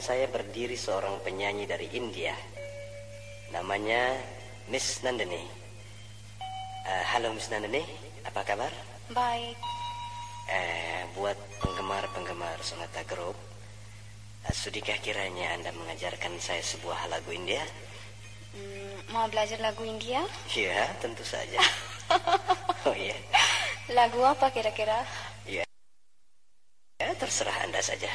depan saya berdiri seorang penyanyi dari India. Namanya Miss Nandini. Uh, halo Miss Nandini, apa kabar? Baik. Eh, buat penggemar-penggemar Sonata Group, uh, sudikah kiranya Anda mengajarkan saya sebuah lagu India? Hmm, mau belajar lagu India? Iya, tentu saja. oh iya. Lagu apa kira-kira? Iya. Ya, terserah Anda saja.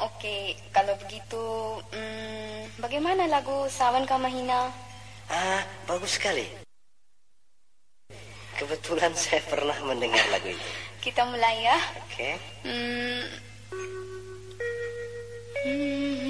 Oke, kalau begitu, hmm, bagaimana lagu Sawan Kamahina? Ah, bagus sekali. Kebetulan saya pernah mendengar lagu ini. Kita mulai ya. Oke. Okay. Hmm. Hmm.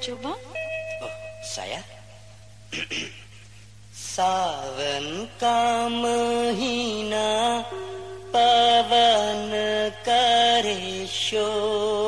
Coba Oh, saya? सावन का महीना पवन करे शोर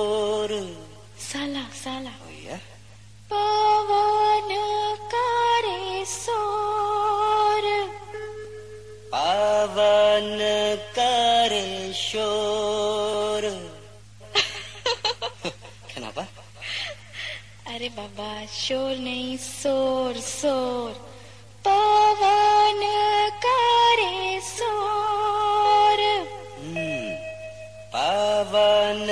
अरे बाबा शोर नहीं शोर शोर। पवन करे शोर। हम्म, पवन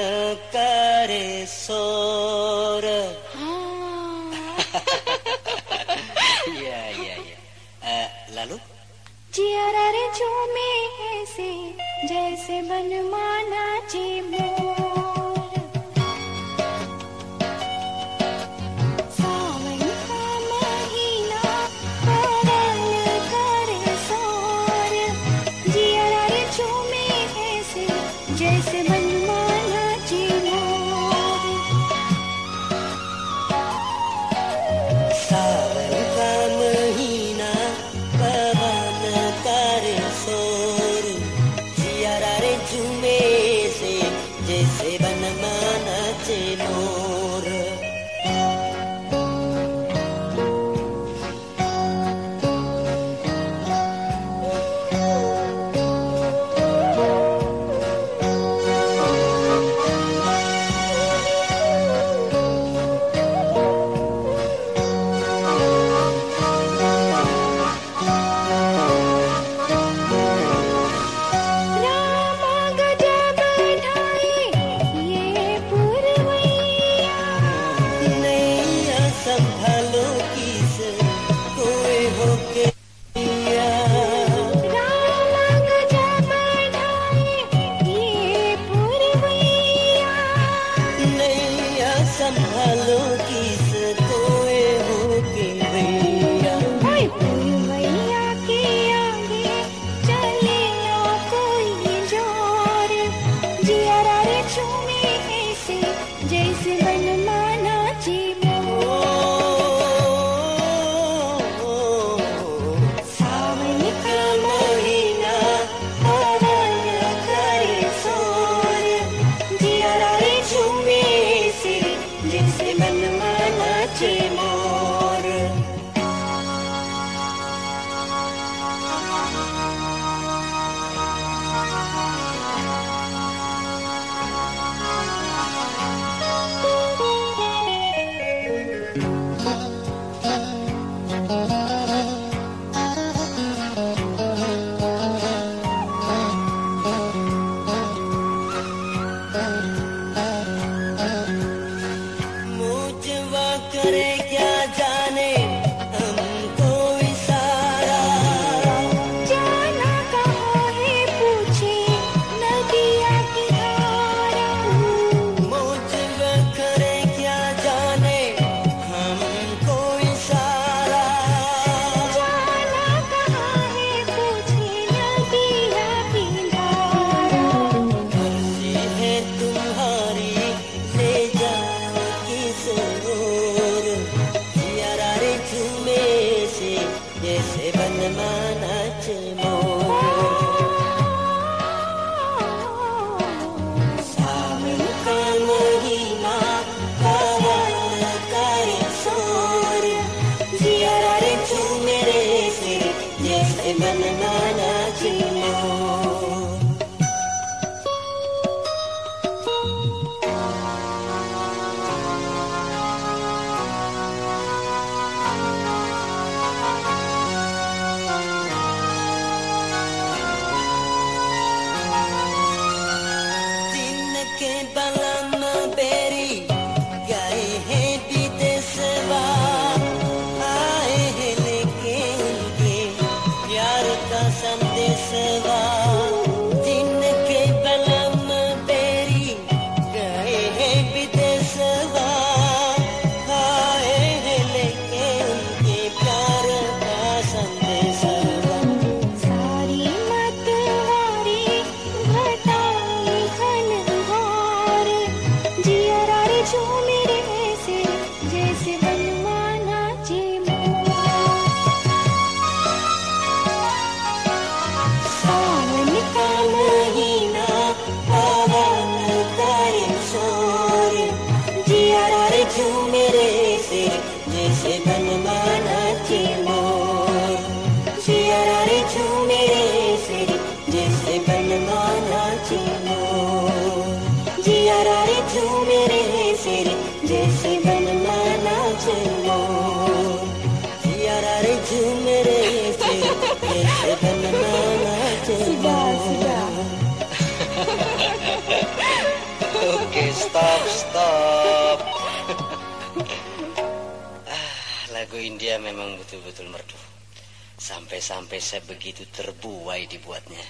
करे शोर। हाँ। uh, लालू? जी अरे जो में ऐसे जैसे बन माना जी। संभालो की tentang Ah, lagu India memang betul-betul merdu. Sampai-sampai saya begitu terbuai dibuatnya.